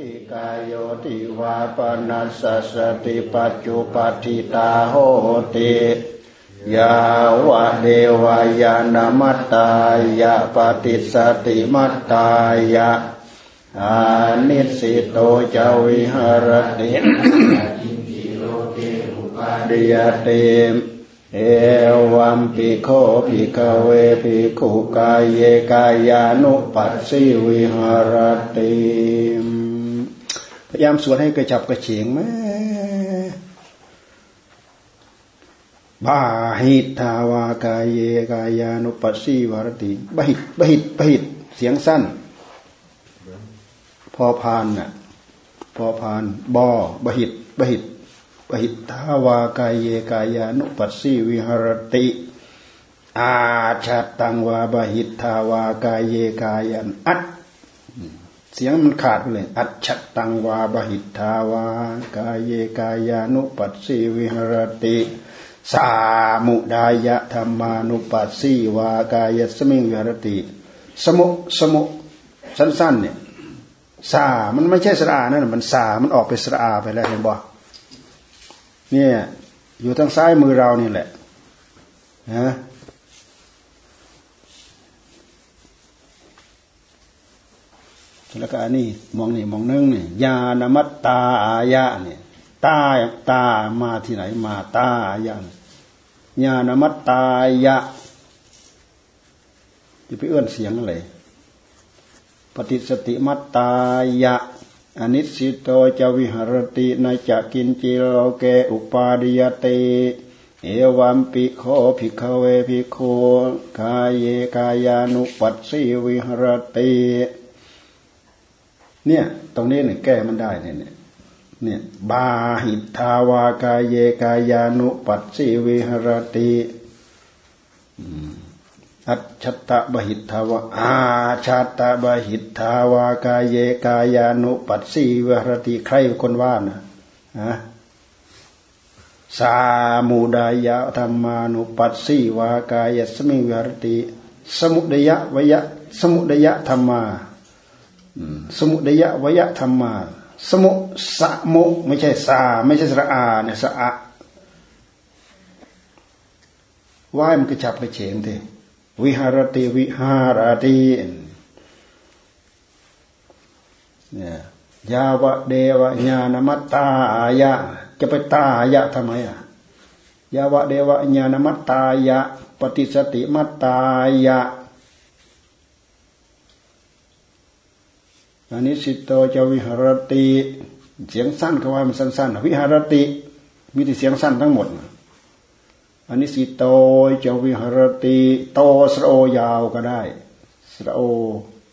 ทิกายโยติวาปนัสสติปัจจุปฏิตาโหติยาวะเดวายานมัตตายะปฏิสติมัตตายะอานิสิโตจวิหารติดิยติเอวัมปิโคปิกเวปิขุกายเยกายานุปัสสิวิหารติ พยายามสวดให้กระจับกระเฉงไหมบาหิตทาวากายเยกายานุปัสสิวารติบาหิตบาหิตบาหิตเสียงสั้น พอพานน่ะพอพานบอบาหิตบาหิตบาหิตทาวากายเยกายานุปัสสิวิหารติ อาชาตังวาบาหิตทาวากายเยกายันอัด เสียงมันขาดไปเลยอัจฉตังวาบหิตทาวากายเยกายานุปัสสิวิหารติสามุดายะธรรมานุปัสสีวากายสมิงวิหรติ สมุสมุสั้นๆเนี่ยสามันไม่ใช่สระอานั่นมันสามันออกไปสระอาไปแล้วเห็นบ่เนี่ยอยู่ทางซ้ายมือเรานี่แหละนะ แล้วก็อันนี้มองนี่มองนึงนี่ยานมัตตาอายะเนี่ยตาตามาที่ไหนมาตาอายะญาณมัตตายะจะไปเอื้อนเสียงอะไรปฏิสติมัตตายะอนิสิโตจวิหรตินจะกินจิโลเกอุปาดิยเตเอวัมปิโคภิกขเวภิกขกายเยกายานุปัสสิวิหรติ เนี่ย ตรงนี้เนี่ยแก้มันได้เนี่ยเนี่ยบาหิทาวากายเยกายานุปัสสิวิหรติอัจฉตะบหิทาวาอาชาตะบหิทาวากายเยกายานุปัสสิวิหรติใครคนว่านะฮะสามุดายะธรรมานุปัสสิวากายสมิวิหรติ สมุดยะวยะ สมุดยะธรรมา สมุดยะวยะธรรมา สมุสะมุไม่ใช่สา ไม่ใช่สระอาเนี่ยสะอะว่ายมันกระชับกระเฉงทีวิหารติวิหารติเนี่ยยาวะเดวะญาณมัตตายะ จะไปตายะทำไมอะยาวะเดวะญาณมัตตายะ ปฏิสติมัตตายะ อันนี้สิโตจะวิหารติเสียงสั้นก็ว่ามันสั้นๆวิหารติมีแต่เสียงสั้นทั้งหมดอันนี้สิโตจะวิหารติโตสระโอยาวก็ได้สระโอ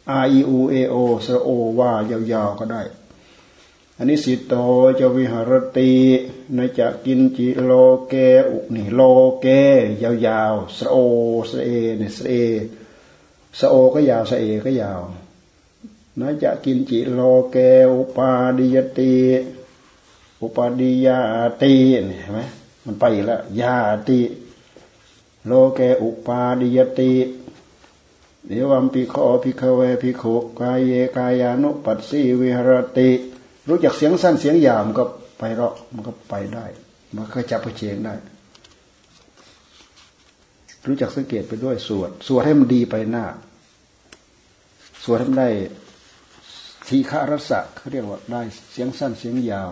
อาอีอูเอโอสระโอว่ายาวๆก็ได้อันนี้สิโตจะวิหารตินจะกินจิโลเกอุนี่โลเกยาวๆสระโอสระเอเนี่ยสระเอสระโอก็ยาวสระเอก็ยาว นะจะกินจิโลเกอุปาดิยติอุปาดิยาติเห็นไหมมันไปแล้วยาติโลเกอุปาดิยติเดี๋ยววัมปิโคพิคเวพิโคกายเยกายานุปัสสีวิหรติ รู้จักเสียงสั้นเสียงยาวมันก็ไปเราะมันก็ไปได้ มันก็จับเชียงได้ รู้จักสังเกตไปด้วยสวด สวดให้มันดีไปหน้า สวดให้มันได้ ทีฆารสะเขาเรียกว่าได้เสียงสั้นเสียงยาว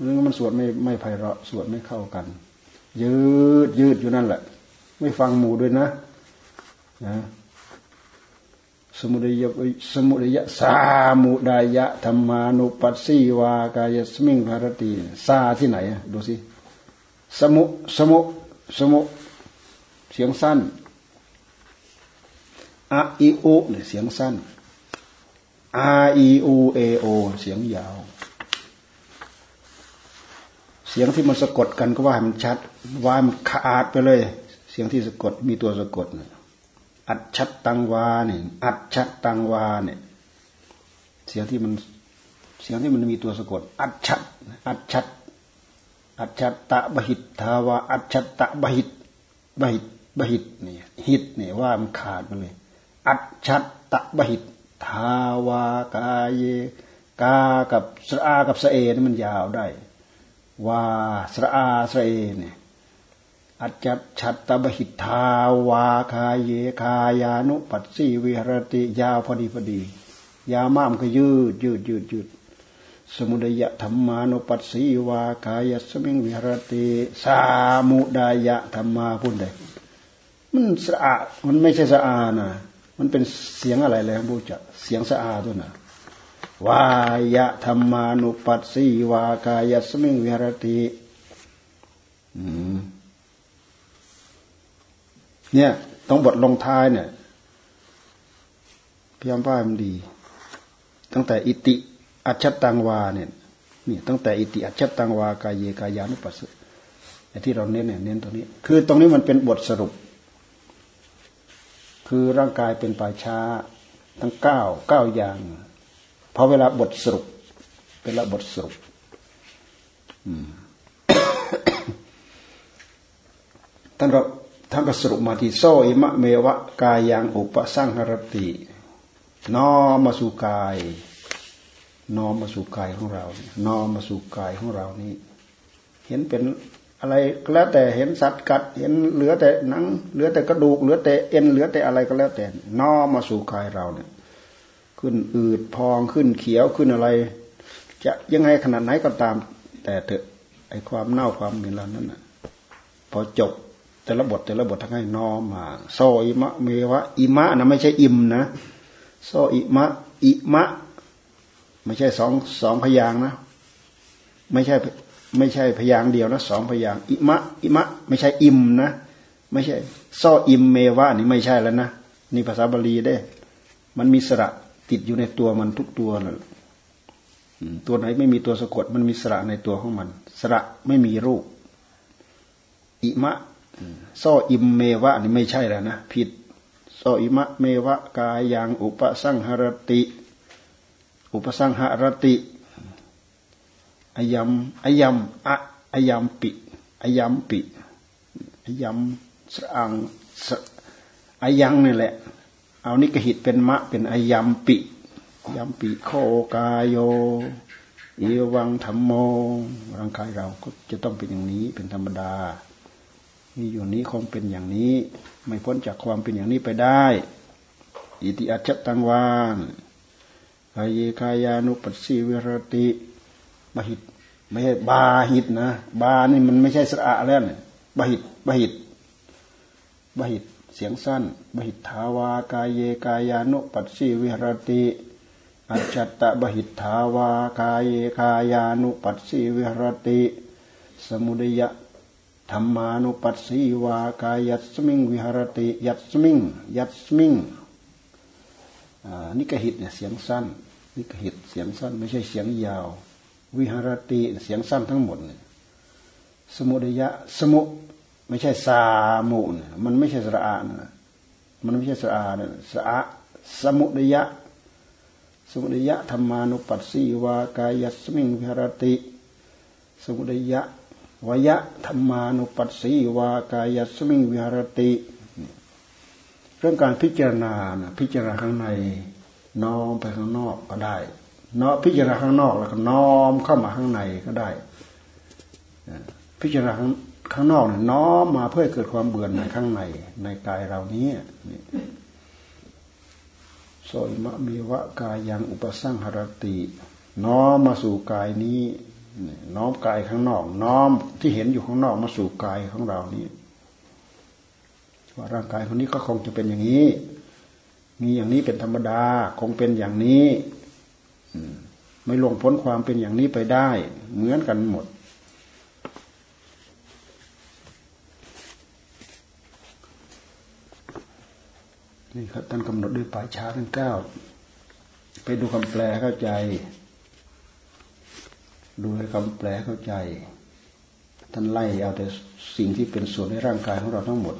เรื่องมันสวดไม่ไม่ไพเราะสวดไม่เข้ากัน ยืดยืดอยู่นั่นแหละ ไม่ฟังหมู่ด้วยนะนะสมุทัยสมุทัยสามุดายะธรรมานุปัสสีวากายสมิงภารตีซาที่ไหนดูสิสมุสมุสมุเสียงสั้นอะอิอุเนี่ยเสียงสั้น R E U A O เสียงยาว เสียงที่มันสะกดกันก็ว่ามันชัด ว่ามันขาดไปเลย เสียงที่สะกดมีตัวสะกดอัดชัดตังวาเนี่ยอัดชัดตังวาเนี่ย เสียงที่มันเสียงที่มันมีตัวสะกด อัดชัด อัดชัด อัดชัดตะบหิตทาวาอัดชัดตะบหิตบหิตบหิตเนี่ยหิตเนี่ยว่ามันขาดไปเลย อัดชัดตะบหิต ทาวากายกากับสระอากับสเอนี่มันยาวได้ว่าสระอาสะเอเนี่ยอัจจัชัตตบหิทาวาคาเยคายานุปัสสีวิหรติยาวพอดีพอดี ยาวมากมันก็ยืดยืดยืดยืดสมุดยะธรรมานุปัสสีวากายสมิงวิหรติสามุดายะธรรมาพูดไดมันสะอาดมันไม่ใช่สะอาดนะ มันเป็นเสียงอะไรเลยครับบูจะเสียงสะอาตัวนะวายะธรรมานุปัสสีวากายสมิงวิหรติเนี่ย ต้องบทลงท้ายเนี่ยพยายามว่ามันดี ตั้งแต่อิติอัจฉตังวาเนี่ยนี่ตั้งแต่อิติอัจฉตังวากายเยกายานุปัสสไอ้ที่เราเน้นเนี่ยเน้นตรงนี้ คือตรงนี้มันเป็นบทสรุป คือร่างกายเป็นป่าช้า ทั้งเก้าเก้าอย่างพอเวลาบทสรุปเป็นละบทสรุปท่านเราท่านก็สรุปมาที่โซอิมะเมวะกายยังอุปสังหรติ น้อมมาสู่กาย น้อมมาสู่กายของเรา น้อมมาสู่กายของเรานี้เห็นเป็น อะไรก็แล้วแต่เห็นสัตว์กัดเห็นเหลือแต่หนัง เหลือแต่กระดูก เหลือแต่เอ็นเหลือแต่อะไรก็แล้วแต่น้อมมาสู่กายเราเนี่ย ขึ้นอืดพองขึ้นเขียวขึ้นอะไร จะยังไงขนาดไหนก็ตาม แต่เถอะไอความเน่าความเหม็นเหล่านั้นนะพอจบแต่ละบทแต่ละบททั้งให้น้อมมาโส อิมะเมวะอิมะนะไม่ใช่อิมนะโส อิมะอิมะ ไม่ใช่สองสองพยางค์นะ ไม่ใช่ ไม่ใช่พยางค์เดียวนะสองพยางค์ อิมะอิมะ ไม่ใช่อิมนะ ไม่ใช่โส อิมเมวะนี่ไม่ใช่แล้วนะนี่ภาษาบาลีได้ มันมีสระติดอยู่ในตัวมันทุกตัวเลยตัวไหนไม่มีตัวสะกด มันมีสระในตัวของมัน สระไม่มีรูป อิมะโส อิมเมวะนี่ไม่ใช่แล้วนะผิดโส อิมะเมวะกายังอุปสังหรติ อุปสังหรติ อยัมอยัมอะอยัมปิอยัมปิอยัมสอังสอยังนี่แหละ เอานิกหิตเป็นมะเป็นอยัมปิยัมปิโคกายโยเอวังธรรมโมร่างกายเราก็จะต้องเป็นอย่างนี้เป็นธรรมดามีอยู่นี้คงเป็นอย่างนี้ ไม่พ้นจากความเป็นอย่างนี้ไปได้ อิติอัจฉตังวานกายกายานุปัสสีวิรติ บาหิต ไม่ใช่บาหิตนะบานี่มันไม่ใช่สระแล้วเนี่ยบาหิตบาหิตบาหิตเสียงสั้นบาหิตทาวากายเยกายานุปัสสีวิหรติอัจฉตะบาหิตทาวากายเยกายานุปัสสีวิหรติ สมุดยะธรรมานุปัสสีวากายัสมิงวิหรติยัสมิงยัสมิงนี่กหิตเนี่ยเสียงสั้นนี่กหิตเสียงสั้นไม่ใช่เสียงยาว วิหารติเสียงสั้นทั้งหมดเนี่ยสมุดยะสมุไม่ใช่สามุนมันไม่ใช่สระอานะมันไม่ใช่สระอานี่ยสระสมุดยะ สมุดยะธรรมานุปัสสีวากายัสมิงวิหารติ สมุดยะวยะธรรมานุปัสสีวากายสมิงวิหารติเรื่องการพิจารณานะพิจารณาข้างในน้อมไปข้างนอกก็ได้ เนาะพิจารณาข้างนอกแล้วก็น้อมเข้ามาข้างในก็ได้พิจารณาข้างนอกเนี่ยน้อมมาเพื่อเกิดความเบื่อในข้างในในกายเรานี้โสยมะมีวะกายยังอุปสร้างหรติ น้อมมาสู่กายนี้น้อมกายข้างนอก น้อมที่เห็นอยู่ข้างนอกมาสู่กายของเรานี้ว่าร่างกายคนนี้ก็คงจะเป็นอย่างนี้ มีอย่างนี้เป็นธรรมดา คงเป็นอย่างนี้ ไม่ลงพ้นความเป็นอย่างนี้ไปได้ เหมือนกันหมด นี่ครับท่านกำหนดด้วยปลายช้าทั้งเก้าไปดูคำแปลเข้าใจ ดูให้คำแปลเข้าใจ ท่านไล่เอาแต่สิ่งที่เป็นส่วนในร่างกายของเราทั้งหมด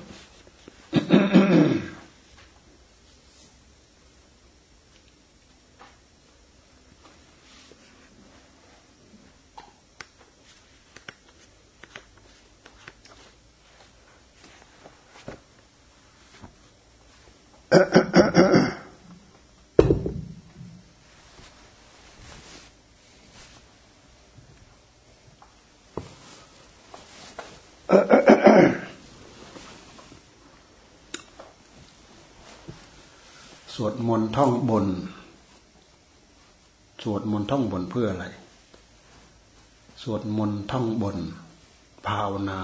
นต์ท่องบน สวดมนต์ท่องบนเพื่ออะไร สวดมนต์ท่องบน ภาวนา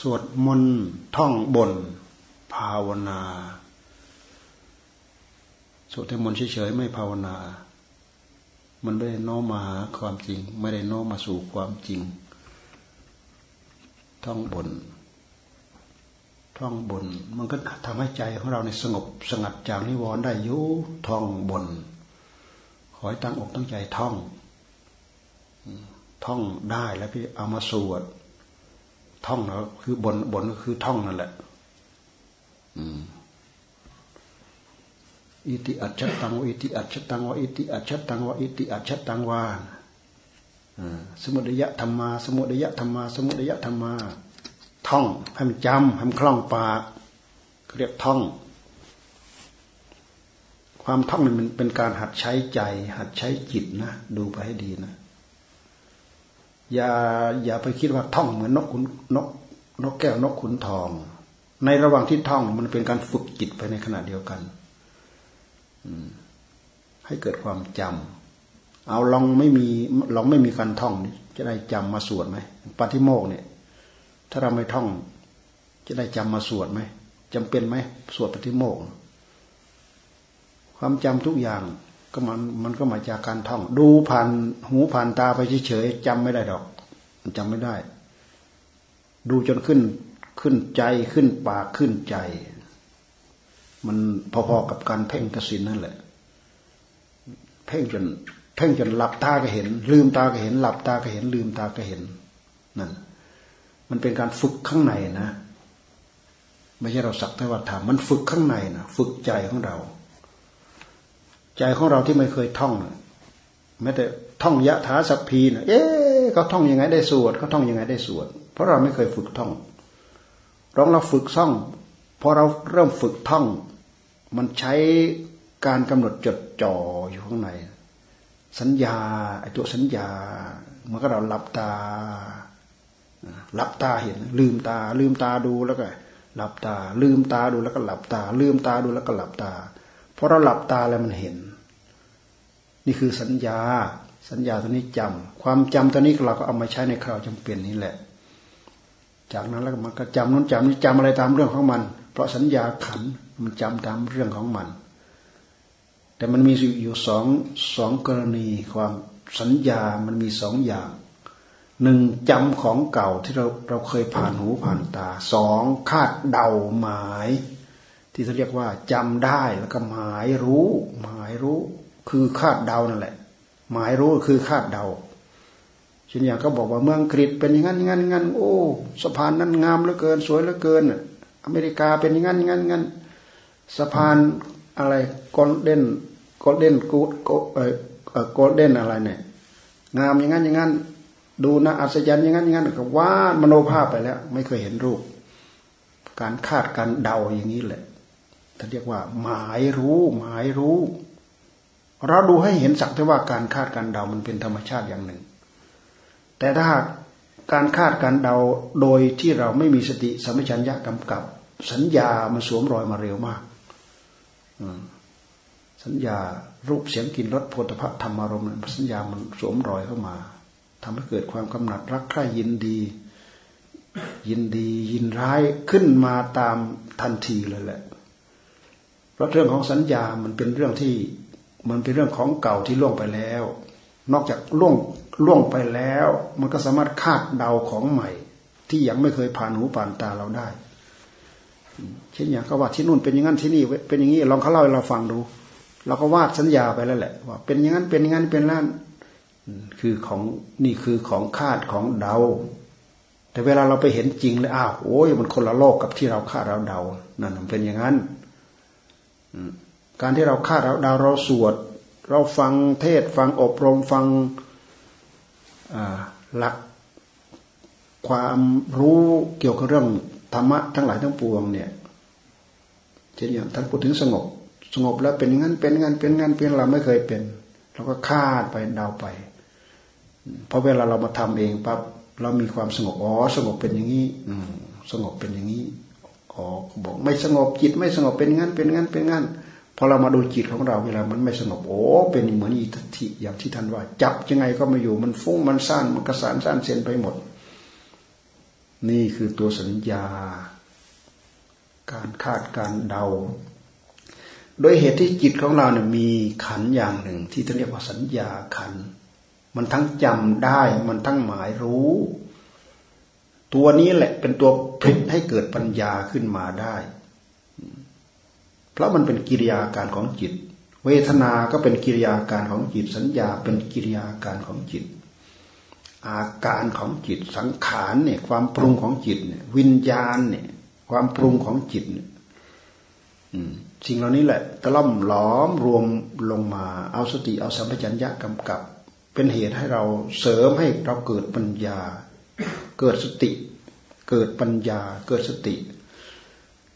สวดมนต์ท่องบน ภาวนา สวดแต่มนต์เฉยๆไม่ภาวนา มันไม่ได้น้อมมาหาความจริง ไม่ได้น้อมมาสู่ความจริง ท่องบน ท่องบน มันก็ทำให้ใจของเราในสงบสงัดจากนิวรณ์ได้ยุท่องบน ขอให้ตั้งอกตั้งใจท่อง ท่องได้แล้วพี่เอามาสวด ท่องแล้วคือบนบนก็คือท่องนั่นแหละ อือิติอัจฉตังวอิติอัจฉตังวอิติอัจฉตังวอิติอัจฉตังวาสมุทัยธรรมา สมุทัยธรรมา สมุทัยธรรมา ท่องให้มันจำให้มันคล่องปากเรียกท่อง ความท่องมันเป็นการหัดใช้ใจ หัดใช้จิตนะดูไปให้ดีนะอย่าอย่าไปคิดว่าท่องเหมือนนกขุนนกนกแก้วนกขุนทอง ในระหว่างที่ท่องมันเป็นการฝึกจิตไปในขณะเดียวกันให้เกิดความจำเอาลองไม่มีลองไม่มีการท่องจะได้จำมาสวดไหมปฏิโมกเนี่ย ถ้าเราไม่ท่อง จะได้จำมาสวดไหมจำเป็นไหมสวดปฏิโมกข์ความจำทุกอย่างก็มันมันก็มาจากการท่อง ดูผ่านหูผ่านตาไปเฉยๆจำไม่ได้ดอกจำไม่ได้ ดูจนขึ้นขึ้นใจขึ้นปากขึ้นใจ มันพอๆกับการเพ่งกสินนั่นแหละ เพ่งจนเพ่งจนหลับตาก็เห็น ลืมตาก็เห็น หลับตาก็เห็น ลืมตาก็เห็นนั่น มันเป็นการฝึกข้างในนะ ไม่ใช่เราสักแต่ว่าทำมันฝึกข้างในนะฝึกใจของเรา ใจของเราที่ไม่เคยท่องแม้แต่ท่องยะถาสัพพีนะเอ๊ะเขาท่องยังไงได้สวดเขาท่องยังไงได้สวด เพราะเราไม่เคยฝึกท่องลองเราฝึกท่องพอเราเริ่มฝึกท่อง มันใช้การกำหนดจดจ่ออยู่ข้างใน สัญญาไอ้ตัวสัญญาเมื่อเราหลับตา ลับตาเห็น ลืมตา ลืมตาดูแล้วก็หลับตา ลืมตาดูแล้วก็หลับตา ลืมตาดูแล้วก็หลับตาเพราะเราหลับตาแล้วมันเห็น นี่คือสัญญา สัญญาตัวนี้จำความจำตัวนี้เราก็เอามาใช้ในคราวจำเป็นนี้แหละ จากนั้นแล้วมันก็จำนู้นจำนี้จำอะไรตามเรื่องของมัน เพราะสัญญาขันมันจำตามเรื่องของมัน แต่มันมีอยู่สองสองกรณีความสัญญามันมีสองอย่าง หนึ่งจำของเก่าที่เราเราเคยผ่านหูผ่านตาสองคาดเดาหมาย ที่เขาเรียกว่าจำได้แล้วก็หมายรู้ หมายรู้ คือคาดเดานั่นแหละ หมายรู้คือคาดเดาเช่นอย่างก็บอกว่าเมืองกรีกเป็นอย่างนั้นอย่างนั้นย่างนั้นโอ้สะพานนั้นงามเหลือเกิน สวยเหลือเกินอเมริกาเป็นอย่างนั้นอย่างนั้นย่างนั้นสะพานอะไรกอลเด้นกอลเด้นกูดโกลเด้นอะไรเนี่ยงามอย่างนั้นอย่างนั้น ดูนะอัศจรรย์อย่างนั้นอย่างนั้นก็วาดมโนภาพไปแล้ว ไม่เคยเห็นรูป การคาดการเดาอย่างนี้แหละท่านเรียกว่า หมายรู้ หมายรู้ เราดูให้เห็นสักแต่ว่าการคาดการเดามันเป็นธรรมชาติอย่างหนึ่ง แต่ถ้าหากการคาดการเดาโดยที่เราไม่มีสติสัมปชัญญะกำกับ สัญญามันสวมรอยมาเร็วมากสัญญารูปเสียงกลิ่นรสโพธพธรรมารมณ์สัญญามันสวมรอยเข้ามา ทำให้เกิดความกำหนัดรักใคร่ยินดี ยินดียินร้ายขึ้นมาตามทันทีเลยแหละ เพราะเรื่องของสัญญามันเป็นเรื่องที่มันเป็นเรื่องของเก่าที่ล่วงไปแล้ว นอกจากล่วงล่วงไปแล้ว มันก็สามารถคาดเดาของใหม่ ที่ยังไม่เคยผ่านหูผ่านตาเราได้ เช่นอย่างเขาว่าที่นู่นเป็นอย่างนั้นที่นี่เป็นอย่างนี้ลองเขาเล่าให้เราฟังดูเราก็วาดสัญญาไปแล้วแหละว่าเป็นอย่างนั้นเป็นอย่างนั้นเป็นนั่น คือของนี่คือของคาดของเดา แต่เวลาเราไปเห็นจริงเลยอ้าวโอ้ยมันคนละโลกกับที่เราคาดเราเดานั่นมันเป็นอย่างนั้นการที่เราคาดเราเดาเราสวด เราฟังเทศฟังอบรมฟังหลักความรู้เกี่ยวกับเรื่องธรรมะทั้งหลายทั้งปวงเนี่ยเช่นอย่างท่านพูดถึงสงบ สงบแล้วเป็นงั้นเป็นงั้นเป็นงั้นเป็นเราไม่เคยเป็นเราก็คาดไปเดาไป เพอเวลาเรามาทำเองปั๊บเรามีความสงบอ๋อสงบเป็นอย่างนี้อืสงบเป็นอย่างนี้อ๋อบอกไม่สงบจิตไม่สงบเป็นงั้นเป็นงั้นเป็นงั้นพอเรามาดูจิตของเราเวลามันไม่สงบโอ้เป็นเหมือนอิทธิอย่างที่ท่านว่า จับยังไงก็ไม่อยู่มันฟุ้งมันสั้นมันกระสานสั้นเส้นไปหมด นี่คือตัวสัญญา การคาดการเดา โดยเหตุที่จิตของเราเนี่ยมีขันอย่างหนึ่ง ที่ท่านเรียกว่าสัญญาขัน มันทั้งจำได้ มันทั้งหมายรู้ ตัวนี้แหละเป็นตัวพลิกให้เกิดปัญญาขึ้นมาได้ เพราะมันเป็นกิริยาการของจิต เวทนา ก็เป็นกิริยาการของจิต สัญญาเป็นกิริยาการของจิต อาการของจิต สังขารเนี่ย ความปรุงของจิตเนี่ย วิญญาณเนี่ย ความปรุงของจิตเนี่ยสิ่งเหล่านี้แหละตะล่อมหลอมรวมลงมา เอาสติเอาสัมปชัญญะกำกับ เป็นเหตุให้เราเสริมให้เราเกิดปัญญา เกิดสติ เกิดปัญญา เกิดสติ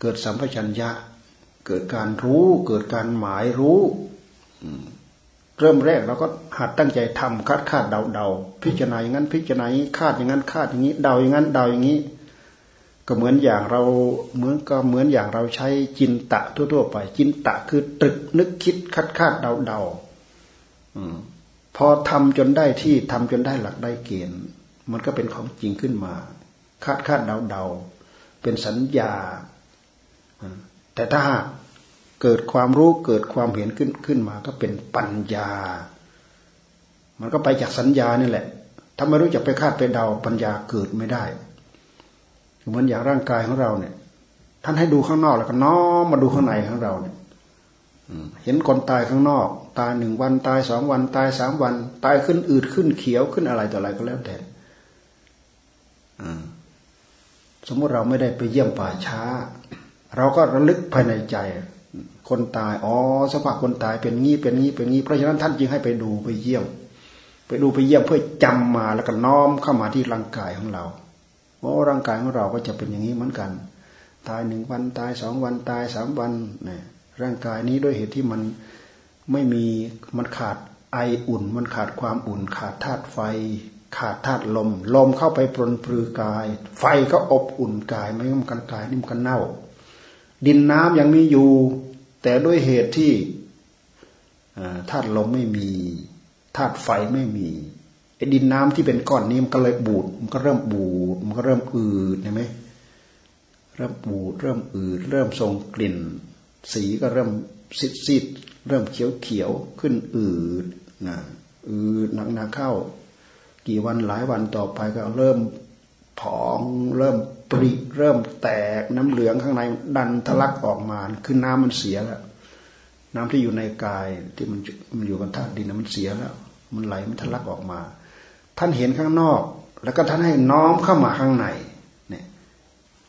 เกิดสัมปชัญญะ เกิดการรู้ เกิดการหมายรู้เริ่มแรกเราก็หัดตั้งใจทำคาดคาดเดาเดาพิจารณาอย่างนั้น พิจารณาอย่างนี้คาดอย่างนั้นคาดอย่างนี้ เดาอย่างนั้นเดาอย่างนี้ ก็เหมือนอย่างเราเหมือนก็เหมือนอย่างเราใช้จินตะทั่วๆไป จินตะคือตรึกนึกคิดคาดคาดเดาเดา พอทำจนได้ที่ทำจนได้หลักได้เกณฑ์ มันก็เป็นของจริงขึ้นมา คาดคาดเดาเดาเป็นสัญญา แต่ถ้าเกิดความรู้เกิดความเห็นขึ้นขึ้นมา ก็เป็นปัญญา มันก็ไปจากสัญญานี่แหละ ถ้าไม่รู้จักไปคาดไปเดาปัญญาเกิดไม่ได้ เหมือนอย่างร่างกายของเราเนี่ย ท่านให้ดูข้างนอกแล้วก็น้อมมาดูข้างในของเราเนี่ยเห็นคนตายข้างนอก ตายหนึ่งวันตายสองวันตายสามวัน ตายขึ้นอืดขึ้นเขียวขึ้นอะไรต่ออะไรก็แล้วแต่สมมติเราไม่ได้ไปเยี่ยมป่าช้า เราก็ระลึกภายในใจ คนตายอ๋อสภาพคนตายเป็นงี้เป็นงี้เป็นงี้เพราะฉะนั้นท่านจึงให้ไปดูไปเยี่ยม ไปดูไปเยี่ยมเพื่อจำมาแล้วก็น้อมเข้ามาที่ร่างกายของเราโอ้ร่างกายของเราก็จะเป็นอย่างนี้เหมือนกัน ตายหนึ่งวันตายสองวันตายสามวันเนี่ยร่างกายนี้ด้วยเหตุที่มัน ไม่มีมันขาดไออุ่น มันขาดความอุ่น ขาดธาตุไฟ ขาดธาตุลม ลมเข้าไปปรนปรือกาย ไฟก็อบอุ่นกาย ไม่งั้นกันกายนี่มกันเน่า ดินน้ำยังมีอยู่ แต่ด้วยเหตุที่ธาตุลมไม่มีธาตุไฟไม่มีไอ้ดินน้ำที่เป็นก้อนนี้มันก็เลยบูด มันก็เริ่มบูด มันก็เริ่มอืดเห็นไหมเริ่มบูด เริ่มอืด เริ่มทรงกลิ่น สีก็เริ่มซีดซีด เริ่มเขียวเขียวขึ้นอืดนะอืดหนักหนักเข้า กี่วันหลายวันต่อไปก็เริ่มผองเริ่มปริเริ่มแตกน้ำเหลืองข้างในดันทะลักออกมาคือน้ำมันเสียแล้ว น้ำที่อยู่ในกายที่มันมันอยู่กับธาตุดินมันเสียแล้ว มันไหลมันทะลักออกมา ท่านเห็นข้างนอก แล้วก็ท่านให้น้อมเข้ามาข้างในเนี่ย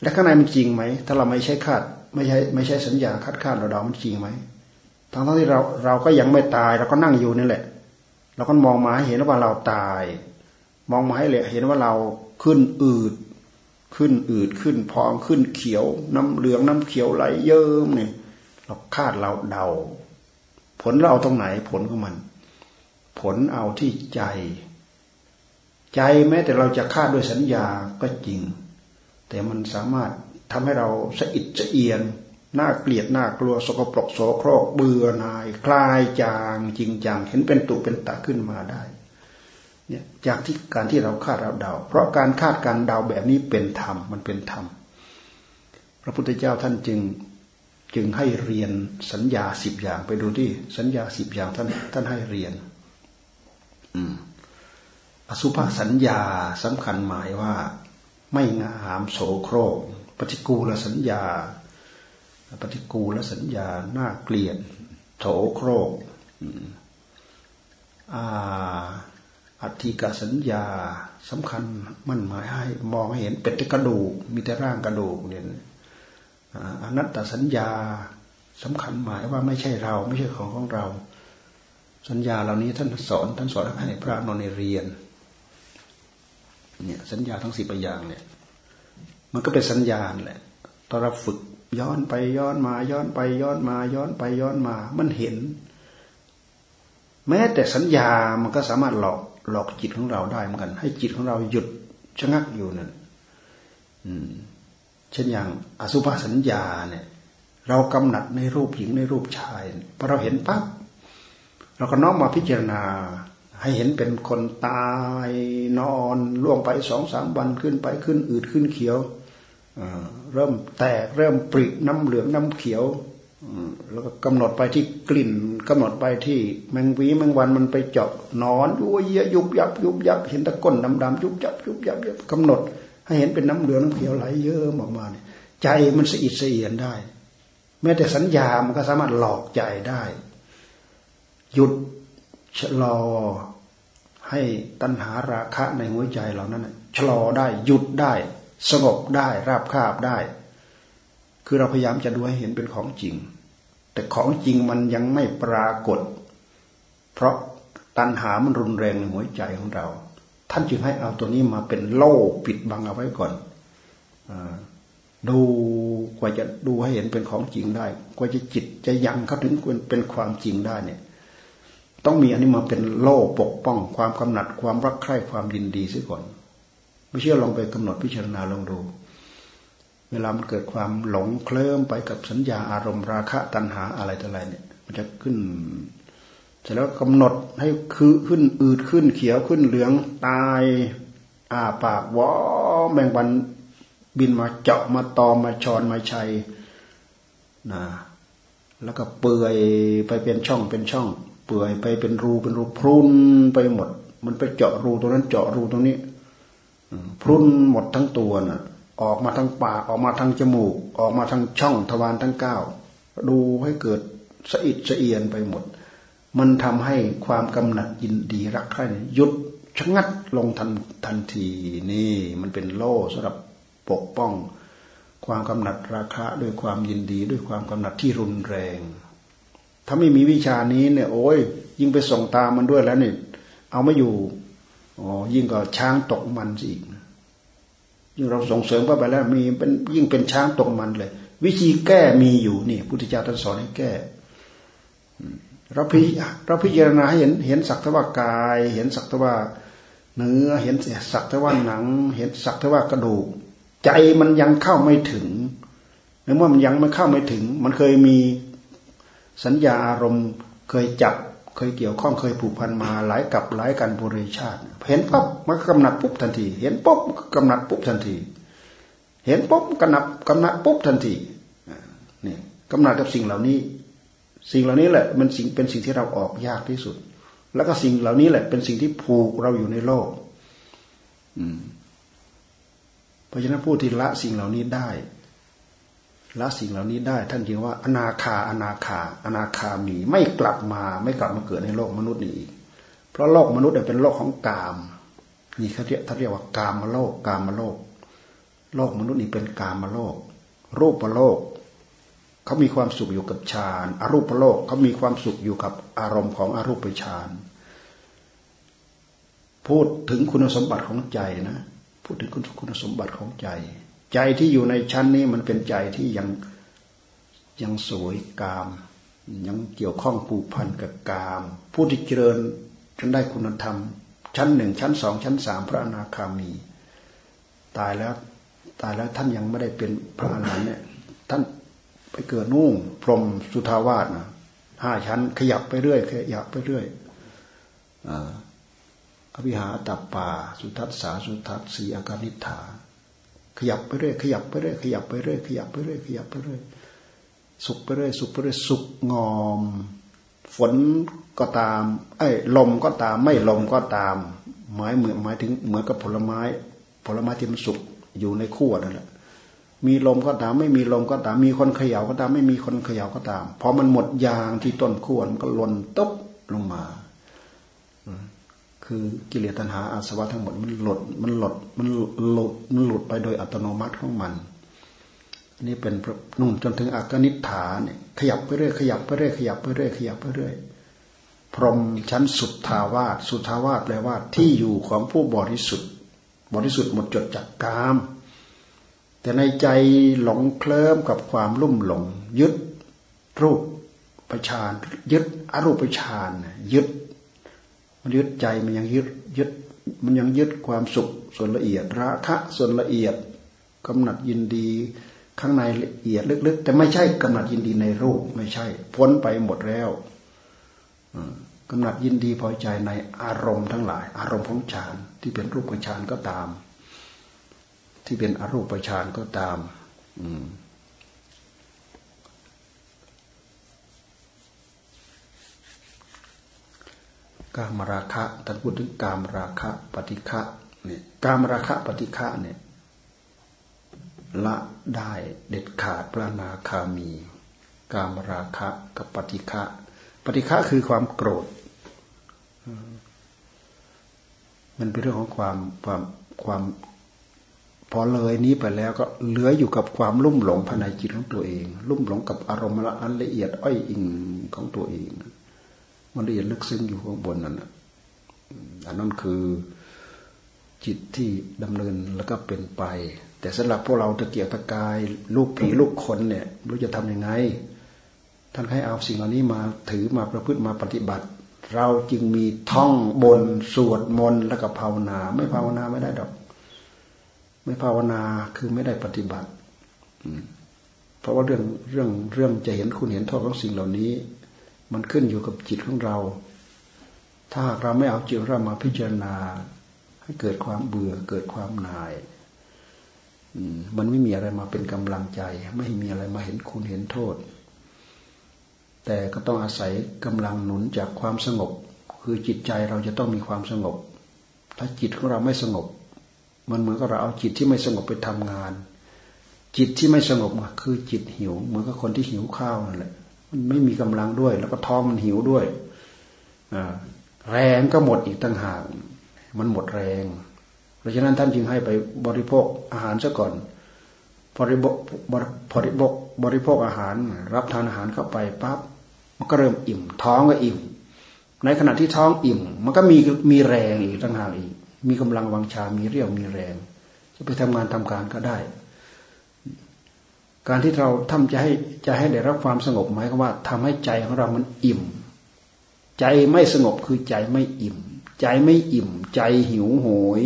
แล้วข้างในมันจริงไหม ถ้าเราไม่ใช่คาดไม่ใช่ไม่ใช่สัญญาคาดคาดเราเดามันจริงไหม ทั้งที่เราเราก็ยังไม่ตายเราก็นั่งอยู่นี่แหละ เราก็มองมาให้เห็นว่าเราตาย มองมาให้เลยเห็นว่าเราขึ้นอืด ขึ้นอืดขึ้นพองขึ้นเขียว น้ำเหลืองน้ำเขียวไหลเยิ้มเนี่ยเราคาดเราเดา ผลเราเอาตรงไหนผลของมัน ผลเอาที่ใจ ใจแม้แต่เราจะคาดด้วยสัญญาก็จริง แต่มันสามารถทำให้เราสะอิดสะเอียน น่าเกลียดน่ากลัวสกปรกโสโครกเบื่อหน่าย คลายจางจริงจังเห็นเป็นตุเป็นตาขึ้นมาได้เนี่ยจากที่การที่เราคาดเราเดา เพราะการคาดการเดาแบบนี้เป็นธรรมมันเป็นธรรมพระพุทธเจ้าท่านจึงจึงให้เรียนสัญญาสิบอย่างไปดูที่สัญญาสิบอย่างท่านท่านให้เรียน อืมอสุภสัญญาสำคัญหมายว่า ไม่งามโสโครกปฏิกูลสัญญา ปฏิกูลสัญญาน่าเกลียดโถโครกอาอัติกสัญญาสำคัญมั่นหมายให้มองให้เห็นเป็นแต่กระดูก มีแต่ร่างกระดูกเนี่ยอนัตตสัญญาสำคัญหมายว่าไม่ใช่เรา ไม่ใช่ของของเรา สัญญาเหล่านี้ท่านสอนท่านสอนให้พระนนเรียน เนี่ยสัญญาทั้งสิบอย่างเนี่ย มันก็เป็นสัญญาแหละตอนเราฝึก ย้อนไปย้อนมา ย้อนไปย้อนมา ย้อนไปย้อนมา มันเห็น แม้แต่สัญญามันก็สามารถหลอกหลอกจิตของเราได้เหมือนกัน ให้จิตของเราหยุดชะงักอยู่นั่นเช่นอย่างอสุภสัญญาเนี่ย เรากำหนัดในรูปหญิงในรูปชายพอเราเห็นปั๊บเราก็น้อมมาพิจารณา ให้เห็นเป็นคนตายนอน ล่วงไปสองสามวันขึ้นไปขึ้นอืดขึ้นเขียว เริ่มแตกเริ่มปริน้ำเหลืองน้ำเขียวแล้วก็กำหนดไปที่กลิ่นกำหนดไปที่แมงวีแมงวันมันไปเจาะนอนยัวเยยุบยับยุบยับเห็นตะก้นดำดำยุบยับยุบยับกำหนด ให้เห็นเป็นน้ำเหลืองน้ำเขียวไหลเยอะออกมาเนี่ยใจมันสะอิดสะเอียนได้ แม้แต่สัญญามันก็สามารถหลอกใจได้ หยุดชะลอ ให้ตัณหาราคะในหัวใจเรานั้นชะลอได้หยุดได้ สงบได้ราบคาบได้ คือเราพยายามจะดูให้เห็นเป็นของจริง แต่ของจริงมันยังไม่ปรากฏ เพราะตัณหามันรุนแรงในหัวใจของเรา ท่านจึงให้เอาตัวนี้มาเป็นโล่ปิดบังเอาไว้ก่อนอดูกว่าจะดูให้เห็นเป็นของจริงได้ กว่าจะจิตจะยังเข้าถึงเป็นความจริงได้เนี่ย ต้องมีอันนี้มาเป็นโล่ปกป้อง ความกำหนัดความรักใคร่ความยินดีเสียก่อน เชื่อลองไปกำหนดพิจารณาลองดู เวลามันเกิดความหลงเคลิ้มไปกับสัญญาอารมณ์ราคะตัณหาอะไรต่ออะไรเนี่ย มันจะขึ้นเสร็จแล้วกำหนดให้คือขึ้นอืดขึ้นเขียวขึ้นเหลืองตายอาปากวอแมงวันบินมาเจาะมาตอมมาชอนมาชัยนะแล้วก็เปื่อยไปเป็นช่องเป็นช่อง เปื่อยไปเป็นรูเป็นรูพรุนไปหมด มันไปเจาะรูตรงนั้นเจาะรูตรงนี้ พรุนหมดทั้งตัวน่ะ ออกมาทางปากออกมาทางจมูก ออกมาทางช่องทวารทั้งเก้าดูให้เกิดสะอิดสะเอียนไปหมด มันทำให้ความกำหนัดยินดีรักใคร่หยุดชะงัดลงทันทันทีนี่มันเป็นโล่สำหรับปกป้อง ความกำหนัดราคะด้วยความยินดีด้วยความกำหนัดที่รุนแรง ถ้าไม่มีวิชานี้เนี่ย โอ้ย ยิ่งไปส่งตามมันด้วยแล้วเนี่ยเอาไม่อยู่ อ๋อยิ่งก็ช้างตกมันสิอีกยิ่งเราส่งเสริมเข้าไปแล้ว มีเป็นยิ่งเป็นช้างตกมันเลย วิธีแก้มีอยู่นี่พุทธเจ้าท่านสอนให้แก้เราพิเราพิจารณาเห็นเห็นสักทว่ากาย เห็นสักทว่าเนื้อเห็นสักทว่าหนัง เห็นสักทว่ากระดูก ใจมันยังเข้าไม่ถึงในเมื่อมันยังไม่เข้าไม่ถึง มันเคยมีสัญญาอารมณ์เคยจับ เคยเกี่ยวข้องเคยผูกพันมาหลายกับหลายกันบริชาติ เห็นปุ๊บมันกำหนัดปุ๊บทันที เห็นปุ๊บกำหนัดปุ๊บทันที เห็นปุ๊บกำหนัดกำหนัดปุ๊บทันทีนี่กำหนัดกับสิ่งเหล่านี้ สิ่งเหล่านี้แหละมันสิ่งเป็นสิ่งที่เราออกยากที่สุด แล้วก็สิ่งเหล่านี้แหละ เป็นสิ่งที่ผูกเราอยู่ในโลก อืม เพราะฉะนั้นผู้ที่ละสิ่งเหล่านี้ได้ ละสิ่งเหล่านี้ได้ ท่านจึงว่าอนาคาอนาคาอนาคามีไม่กลับมาไม่กลับมาเกิดในโลกมนุษย์นี้อีก เพราะโลกมนุษย์เป็นโลกของกาม นี่เขาเรียกเขาเรียกว่ากามมาโลกกามมาโลก โลกมนุษย์นี่เป็นกามมาโลก รูปโลกเขามีความสุขอยู่กับฌานอารูปโลกเขามีความสุขอยู่กับอารมณ์ของอรูปฌานพูดถึงคุณสมบัติของใจนะ พูดถึงคุณสมบัติของใจ ใจที่อยู่ในชั้นนี้มันเป็นใจที่ยังยังสวยกาม ยังเกี่ยวข้องผูกพันกับกาม ผู้ที่เจริญจนได้คุณธรรม ชั้นหนึ่งชั้นสองชั้นสามพระอนาคามี ตายแล้วตายแล้วท่านยังไม่ได้เป็นพระอรหันต์เนี่ยท่านไปเกิดนุ่งพรมสุทาวาสนะห้าชั้น ขยับไปเรื่อย ขยับไปเรื่อยอ่าอภิหาตับป่า สุทัศสาสุทัศสีอาการนิฐา ขยับไปเรื่อยขยับไปเรื่อยขยับไปเรื่อยขยับไปเรื่อยขยับไปเรื่อยสุกไปเรื่อยสุกไปเรื่อยสุกงอม ฝนก็ตาม ไอ้ลมก็ตาม ไม่ลมก็ตาม หมายเหมือนหมายถึงเหมือนกับผลไม้ ผลไม้ที่มันสุกอยู่ในขั้วนั่นแหละมีลมก็ตาม ไม่มีลมก็ตาม มีคนเขย่าก็ตาม ไม่มีคนเขย่าก็ตามพอมันหมดยางที่ต้นขั้วมันก็หล่นตบลงมา คือกิเลสตัณหาอาสวะทั้งหมดมันหลดมันหลดมันหลุดมันหลุดไปโดยอัตโนมัติของมันนี่เป็นนุ่มจนถึงอากนิฐาเนี่ยขยับไปเรื่อยขยับไปเรื่อยขยับไปเรื่อยขยับไปเรื่อยพรมชั้นสุดทาวาสสุทาวาสแปลว่าที่อยู่ของผู้บริสุทธิ์ บริสุทธิ์หมดจดจากกาม แต่ในใจหลงเคลิ้มกับความลุ่มหลง ยึดรูปประชานยึดอรูปประชานยึด มันยึดใจมันยังยึดยึดมันยังยึดความสุขส่วนละเอียด ราคะส่วนละเอียดกำหนัดยินดีข้างในละเอียดลึกๆ แต่ไม่ใช่กำหนัดยินดีในรูปไม่ใช่ พ้นไปหมดแล้วกำหนัดยินดีพอใจในอารมณ์ทั้งหลาย อารมณ์ของฌานที่เป็นรูปฌานก็ตาม ที่เป็นอรูปฌานก็ตาม อืม กามราคะท่านพูดถึงกามราคะปฏิฆะเนี่ยกามราคะปฏิฆะเนี่ยละได้เด็ดขาดพระนาคามี กามราคะกับปฏิฆะปฏิฆะคือความโกรธ มันเป็นเรื่องของความความความพอเลยนี้ไปแล้วก็เหลืออยู่กับความลุ่มหลงภายในจิตของตัวเอง ลุ่มหลงกับอารมณ์ละอันละเอียดอ้อยอิงของตัวเอง มันละเอียดลึกซึ้งอยู่ข้างบนนั่นอันนั้นคือจิตที่ดำเนินแล้วก็เป็นไป แต่สำหรับพวกเราตะเกียกตะกาย ลูกผีลูกคนเนี่ยรู้จะทํำยังไง ท่านให้เอาสิ่งเหล่านี้มาถือมาประพฤติมาปฏิบัติ เราจึงมีท่องบนสวดมนต์แล้วก็ภาวนา ไม่ภาวนาไม่ได้ดอก ไม่ภาวนาคือไม่ได้ปฏิบัติเพราะว่าเรื่องเรื่องเรื่องจะเห็นคุณเห็นโทษของสิ่งเหล่านี้ มันขึ้นอยู่กับจิตของเรา ถ้าเราไม่เอาจิตเรามาพิจารณา ให้เกิดความเบื่อเกิดความหน่ายมันไม่มีอะไรมาเป็นกำลังใจ ไม่มีอะไรมาเห็นคุณเห็นโทษ แต่ก็ต้องอาศัยกำลังหนุนจากความสงบ คือจิตใจเราจะต้องมีความสงบ ถ้าจิตของเราไม่สงบ มันเหมือนกับเราเอาจิตที่ไม่สงบไปทำงาน จิตที่ไม่สงบคือจิตหิว เหมือนกับคนที่หิวข้าวนั่นแหละ มันไม่มีกำลังด้วย แล้วก็ท้องมันหิวด้วยแรงก็หมดอีกตั้งหากมันหมดแรง เพราะฉะนั้นท่านจึงให้ไปบริโภคอาหารซะก่อนบริโภคบริโภคบริโภคอาหาร รับทานอาหารเข้าไปปั๊บมันก็เริ่มอิ่ม ท้องก็อิ่ม ในขณะที่ท้องอิ่ม มันก็มีมีแรงอีกตั้งหากอีก มีกำลังวังชา มีเรี่ยวมีแรง จะไปทำงานทำการก็ได้ การที่เราทำจะให้จะให้ได้รับความสงบหมายความว่าทำให้ใจของเรามันอิ่ม ใจไม่สงบคือใจไม่อิ่ม ใจไม่อิ่ม ใจหิวโหย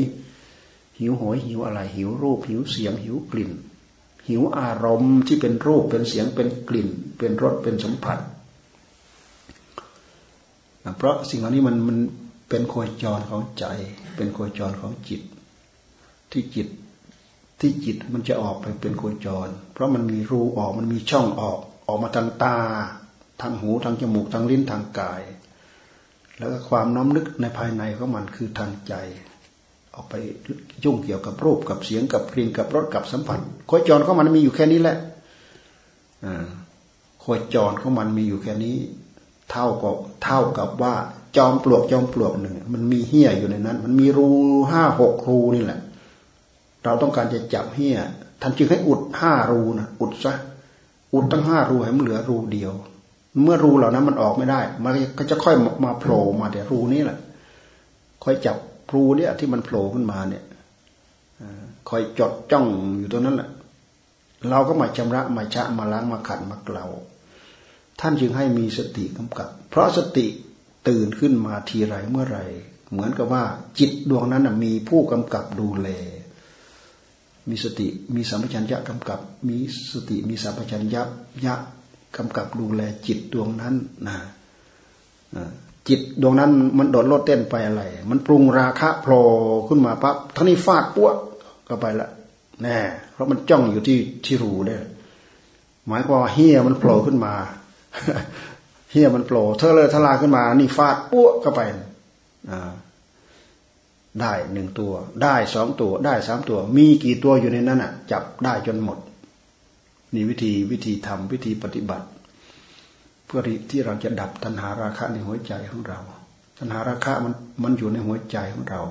หิวโหยหิวอะไร หิวรูปหิวเสียง หิวกลิ่น หิวอารมณ์ที่เป็นรูปเป็นเสียงเป็นกลิ่น เป็นรสเป็นสัมผัสเพราะสิ่งเหล่านี้มันมันเป็นโคจรของใจ เป็นโคจรของจิต ที่จิต ที่จิตมันจะออกไปเป็นโคจร เพราะมันมีรูออกมันมีช่องออก ออกมาทางตา ทางหูทางจมูกทางลิ้นทางกาย แล้วก็ความน้อมนึกในภายในของมันคือทางใจ ออกไปยุ่งเกี่ยวกับรูปกับเสียงกับกลิ่นกับรสกับสัมผัสโคจรของมันมีอยู่แค่นี้แหละโคจรของมันมีอยู่แค่นี้ เท่ากับเท่ากับว่าจอมปลวกจอมปลวกหนึ่งมันมีเหี้ยอยู่ในนั้น มันมีรูห้าหกรูนี่แหละ เราต้องการจะจับเหี้ยท่านจึงให้อุดห้ารูนะอุดซะอุดตั้งห้ารูให้มันเหลือรูเดียว เมื่อรูเหล่านั้นมันออกไม่ได้ มันก็จะค่อยมาโผล่มาแต่รูนี้แหละค่อยจับรูเนี่ยที่มันโผล่ขึ้นมาเนี่ยคอยจดจ้องอยู่ตรงนั้นแหละเราก็มาชำระมาชะมาล้างมาขัดมาเกลาท่านจึงให้มีสติกำกับ เพราะสติตื่นขึ้นมาทีไรเมื่อไรเหมือนกับว่าจิตดวงนั้นมีผู้กำกับดูแล มีสติมีสัมปชัญญะกำกับ มีสติมีสัมปชัญญะยะกำกับดูแลจิตดวงนั้นนะจิตดวงนั้นมันโดดโลดเต้นไปอะไร มันปรุงราคะโผล่ขึ้นมาปั๊บทั้งนี้ฟาดปั้วก็ไปละแน่เพราะมันจ้องอยู่ที่ที่รูเนี่ยหมายความว่าเฮียมันโผล่ขึ้นมาเฮียมันโผล่เธอเลยทลาขึ้นมา นี่ฟาดปั้วก็ไปอ่า ได้หนึ่งตัว ได้สองตัว ได้สามตัว มีกี่ตัวอยู่ในนั้นอะ จับได้จนหมด นี่วิธีวิธีทำวิธีปฏิบัติ เพื่อที่เราจะดับตัณหาราคะในหัวใจของเรา ตัณหาราคะมันมันอยู่ในหัวใจของเรา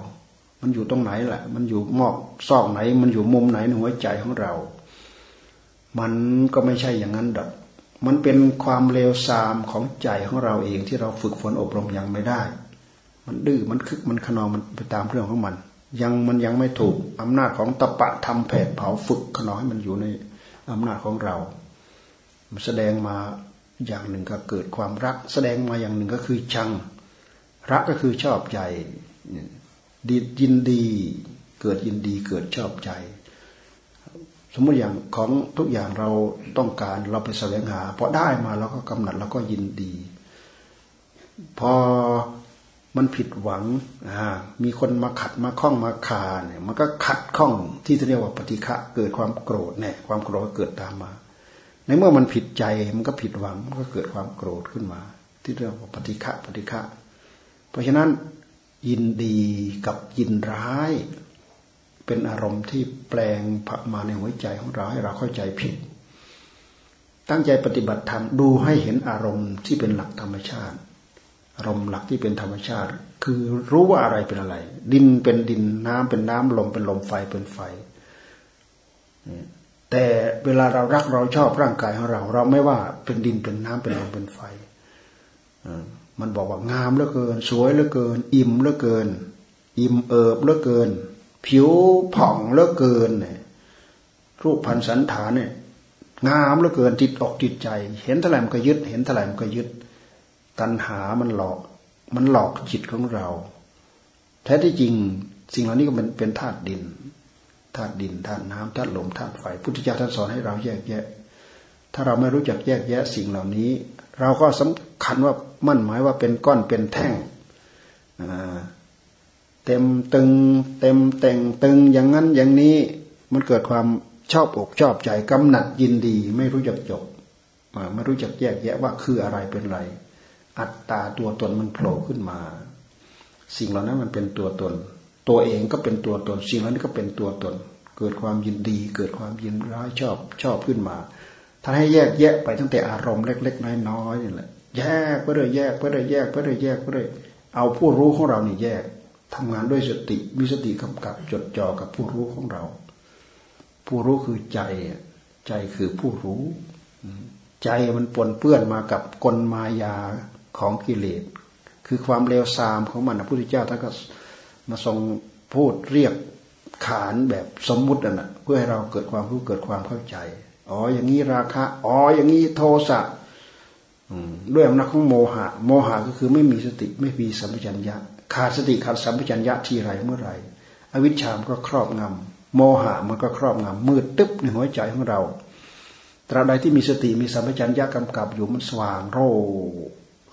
มันอยู่ตรงไหนแหละ มันอยู่มอกซอกไหน มันอยู่มุมไหนในหัวใจของเรา มันก็ไม่ใช่อย่างนั้นดอกมันเป็นความเลวทรามของใจของเราเองที่เราฝึกฝนอบรมยังไม่ได้ มันดื้อมันคึกมันขนองมันไปตามเรื่องของมัน ยังมันยังไม่ถูกอำนาจของตะปะทำแผดเผาฝึกขนองให้มันอยู่ในอำนาจของเราแสดงมาอย่างหนึ่งก็เกิดความรัก แสดงมาอย่างหนึ่งก็คือชัง รักก็คือชอบใจดียินดี เกิดยินดีเกิดชอบใจ สมมติอย่างของทุกอย่างเราต้องการเราไปแสวงหาพอได้มาเราก็กำหนัดเราก็ยินดี พอ มันผิดหวังมีคนมาขัดมาข้องมาคาเนี่ยมันก็ขัดข้องที่เรียกว่าปฏิฆะเกิดความโกรธเนี่ยความโกรธเกิดตามมา ในเมื่อมันผิดใจมันก็ผิดหวังมันก็เกิดความโกรธขึ้นมา ที่เรียกว่าปฏิฆะปฏิฆะเพราะฉะนั้นยินดีกับยินร้าย เป็นอารมณ์ที่แปลงมาในหัวใจของเราให้เราเข้าใจผิด ตั้งใจปฏิบัติธรรมดูให้เห็นอารมณ์ที่เป็นหลักธรรมชาติ อารมณ์หลักที่เป็นธรรมชาติ คือรู้ว่าอะไรเป็นอะไร ดินเป็นดินน้ำเป็นน้ำลมเป็นลมไฟเป็นไฟ แต่เวลาเรารักเราชอบร่างกายของเรา เราไม่ว่าเป็นดินเป็นน้ำเป็นลมเป็นไฟมันบอกว่างามเหลือเกิน สวยเหลือเกิน อิ่มเหลือเกิน อิ่มเอิบเหลือเกิน ผิวผ่องเหลือเกินเนี่ยรูปพันสันฐานเนี่ยงามเหลือเกินติดออกติดใจ เห็นเท่าไหร่มันก็ยึด เห็นเท่าไหร่มันก็ยึด ตัณหามันหลอก มันหลอกจิตของเรา แท้ที่จริง สิ่งเหล่านี้ก็เป็นเป็นธาตุดินธาตุดินธาตุน้ำธาตุลมธาตุไฟพุทธเจ้าท่านสอนให้เราแยกแยะ ถ้าเราไม่รู้จักแยกแยะสิ่งเหล่านี้ เราก็สำคัญว่ามั่นหมายว่าเป็นก้อนเป็นแท่งเต็มตึง เต็มแต่งตึงอย่างนั้นอย่างนี้มันเกิดความชอบอกชอบใจกำหนัดยินดี ไม่รู้จักจบไม่รู้จักแยกแยะว่าคืออะไรเป็นอะไร อัตตาตัวตนมันโผล่ขึ้นมา สิ่งเหล่านั้นมันเป็นตัวตน ตัวเองก็เป็นตัวตน สิ่งเหล่านี้ก็เป็นตัวตน เกิดความยินดี เกิดความยินร้ายชอบชอบขึ้นมาท่านให้แยกแยะไปตั้งแต่อารมณ์เล็ก ๆ น้อยๆนี่แหละแยกไปเลยแยกไปเลยแยกไปเลยแยกไปเลยเอาผู้รู้ของเรานี่แยกทำงานด้วยสติมีสติกำกับจดจ่อกับผู้รู้ของเรา ผู้รู้คือใจใจคือผู้รู้ ใจมันปนเปื้อนมากับกลมายา ของกิเลส คือความเลวทรามของมันพระพุทธเจ้าท่านก็มาทรงพูดเรียกขานแบบสมมุตินะเพื่อให้เราเกิดความรู้เกิดความเข้าใจ อ๋ออย่างนี้ราคะ อ๋ออย่างนี้โทสะด้วยอำนาจของโมหะ โมหะก็คือไม่มีสติไม่มีสัมปชัญญะ ขาดสติขาดสัมปชัญญะทีไรเมื่อไรอวิชชามก็ครอบงำโมหะมันก็ครอบงำมืดตึ๊บในหัวใจของเราตราใดที่มีสติมีสัมปชัญญะกำกับอยู่มันสว่างโร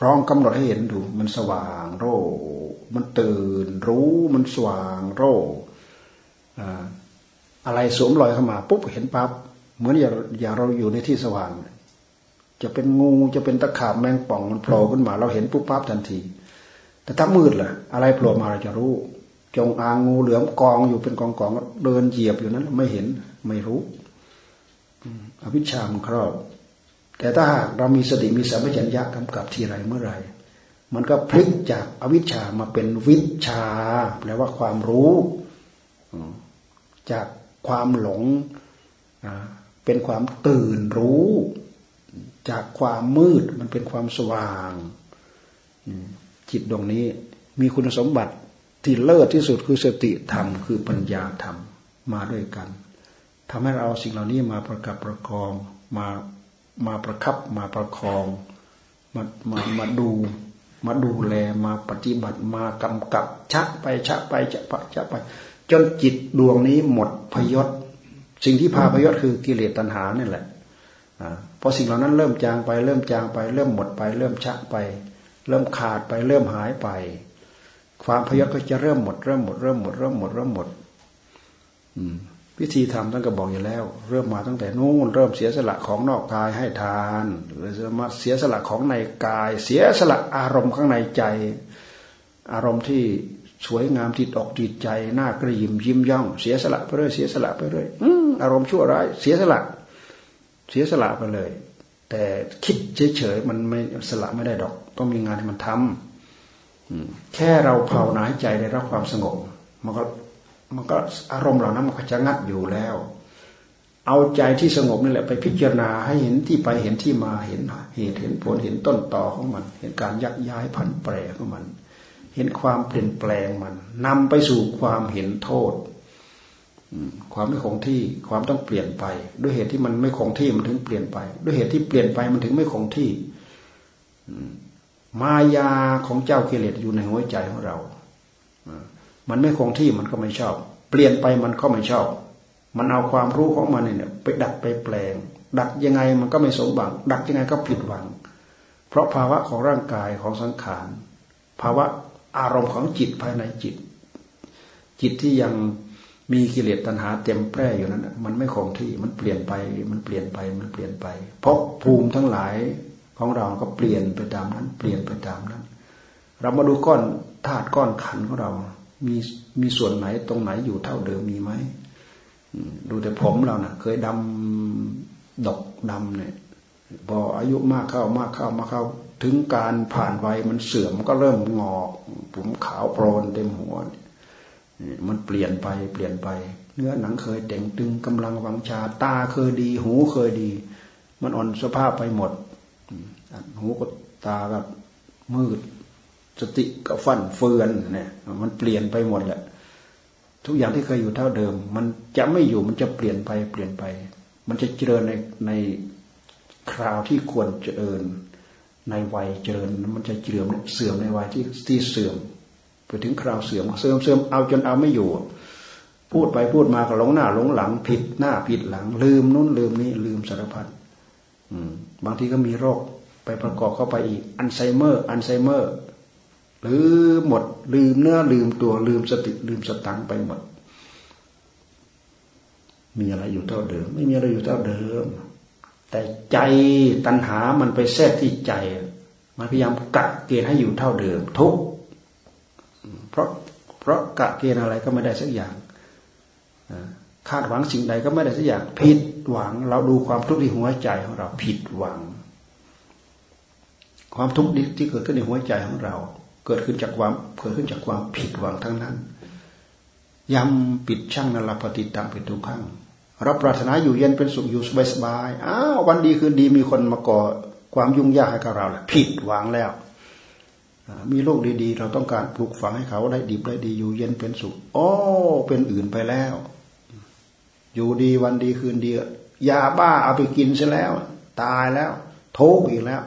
ร้องกำหนดให้เห็นดู มันสว่างโรมันตื่นรู้มันสว่างโรอะไรสวมรอยเข้ามาปุ๊บเห็นปั๊บเหมือนอย่างอย่าเราอยู่ในที่สว่าง จะเป็นงูจะเป็นตะขาบแมงป่องมันโผล่ขึ้นมา เราเห็นปุ๊บปั๊บทันที แต่ถ้ามืดล่ะ อะไรโผล่มาเราจะรู้ จงอางงูเหลือมกองอยู่เป็นกองกองเดินเหยียบอยู่นั้น ไม่เห็นไม่รู้อวิชชามันครอบ แต่ถ้าเรามีสติมีสัมปชัญญะกำกับทีไรเมื่อไรมันก็พลิกจากอวิชชามาเป็นวิชาแปลว่าความรู้จากความหลงเป็นความตื่นรู้ จากความมืดมันเป็นความสว่างจิตดวงนี้มีคุณสมบัติที่เลิศที่สุดคือสติธรรม คือปัญญาธรรมมาด้วยกันทำให้เราสิ่งเหล่านี้มาประกับประกองมา มาประคับมาประคอง มามามาดูมาดูแลมาปฏิบัติมากำกับ ชักไปชักไปจะไปชักไป จนจิตดวงนี้หมดพยศ สิ่งที่พาพยศคือกิเลสตัณหานี่แหละพอสิ่งเหล่านั้นเริ่มจางไปเริ่มจางไป เริ่มหมดไป เริ่มชักไป เริ่มขาดไปเริ่มหายไป ความพยศก็จะเริ่มหมดเริ่มหมดเริ่มหมดเริ่มหมดเริ่มหมดอืม วิธีทำท่านก็บอกอยู่แล้ว เริ่มมาตั้งแต่นู้นเริ่มเสียสละของนอกกายให้ทานหรือมาเสียสละของในกาย เสียสละอารมณ์ข้างในใจ อารมณ์ที่สวยงามติดออกติดใจหน้ากระยิมยิ้มย่อง เสียสละไปเรื่อยเสียสละไปเรื่อยอารมณ์ชั่วร้ายเสียสละ เสียสละไปเลย แต่คิดเฉยๆมันไม่สละไม่ได้ดอก ต้องมีงานให้มันทำแค่เราเผาหนาใจได้รับความสงบมันก็ มันก็อารมณ์เหล่านั้นมันก็จะงัดอยู่แล้ว เอาใจที่สงบนี่แหละไปพิจารณาให้เห็นที่ไปเห็นที่มาเห็นเหตุเห็นผลเห็นต้นต่อของมัน เห็นการยักย้ายผันแปรของมัน เห็นความเปลี่ยนแปลงมันนำไปสู่ความเห็นโทษความไม่คงที่ความต้องเปลี่ยนไป ด้วยเหตุที่มันไม่คงที่มันถึงเปลี่ยนไป ด้วยเหตุที่เปลี่ยนไปมันถึงไม่คงที่มายาของเจ้ากิเลสอยู่ในหัวใจของเรา มันไม่คงที่มันก็ไม่ชอบ เปลี่ยนไปมันก็ไม่ชอบ มันเอาความรู้ของมันเนี่ย ไปดัดไปแปลง ดัดยังไงมันก็ไม่สมบังดัดยังไงก็ผิดหวัง เพราะภาวะของร่างกายของสังขาร ภาวะอารมณ์ของจิตภายในจิต จิตที่ยังมีกิเลสตัณหาเต็มแปร่อยู่นั้นมันไม่คงที่มันเปลี่ยนไปมันเปลี่ยนไปมันเปลี่ยนไป เพราะภูมิทั้งหลายของเราก็เปลี่ยนไปตามนั้น เปลี่ยนไปตามนั้น เรามาดูก้อนธาตุก้อนขันของเรา มีมีส่วนไหนตรงไหนอยู่เท่าเดิมมีไหมดูแต่ผมเรานะ่ะ เคยดำดกดำเนี่ยพออายุมากเข้ามากเข้ามากเข้า ถึงการผ่านวัยมันเสื่อมก็เริ่มงอกผมขาวโปรนเต็มหัวมันเปลี่ยนไปเปลี่ยนไป เนื้อหนังเคยเต่งตึงกำลังวังชา ตาเคยดี หูเคยดี มันอ่อนสภาพไปหมดหูก็ตาแบบมืด สติก็ฟันเฟือนเนี่ยมันเปลี่ยนไปหมดแหละทุกอย่างที่เคยอยู่เท่าเดิม มันจะไม่อยู่มันจะเปลี่ยนไปเปลี่ยนไป มันจะเจริญในในคราวที่ควรเจริญ ในวัยเจริญมันจะเสื่อมเสื่อมในวัยที่ที่เสื่อม ไปถึงคราวเสื่อมเสื่อมเสื่อมเอาจนเอาไม่อยู่ พูดไปพูดมาก็หลงหน้าหลงหลังผิดหน้าผิดหลัง ลืมนู้นลืมนี้ลืมสารพัดบางทีก็มีโรคไปประกอบเข้าไปอีก อัลไซเมอร์ อัลไซเมอร์ หรือหมด ลืมเนื้อลืมตัวลืมสติลืมสตังไปหมด มีอะไรอยู่เท่าเดิม ไม่มีอะไรอยู่เท่าเดิม แต่ใจตัณหามันไปแทรกที่ใจ มันพยายามกัดเกณฑ์ให้อยู่เท่าเดิม ทุกเพราะเพราะกะเกณฑ์อะไรก็ไม่ได้สักอย่างคาดหวังสิ่งใดก็ไม่ได้สักอย่าง ผิดหวัง เราดูความทุกข์ที่หัวใจของเรา ผิดหวัง ความทุกข์ที่เกิดขึ้นในหัวใจของเรา เกิดขึ้นจากความเกิดขึ้นจากความผิดหวังทั้งนั้นยำปิดช่างนรปฏิตังเป็นทุกขังเราปรารถนาอยู่เย็นเป็นสุขอยู่สบายสบายอ้าววันดีคืนดีมีคนมาก่อความยุ่งยากให้กับเราแหละผิดหวังแล้ว มีโลกดีๆ เราต้องการปลูกฝังให้เขาได้ดีได้ดีอยู่เย็นเป็นสุขโอ้เป็นอื่นไปแล้ว อยู่ดีวันดีคืนดียาบ้าเอาไปกินซะแล้ว ตายแล้วทุกข์อีกแล้ว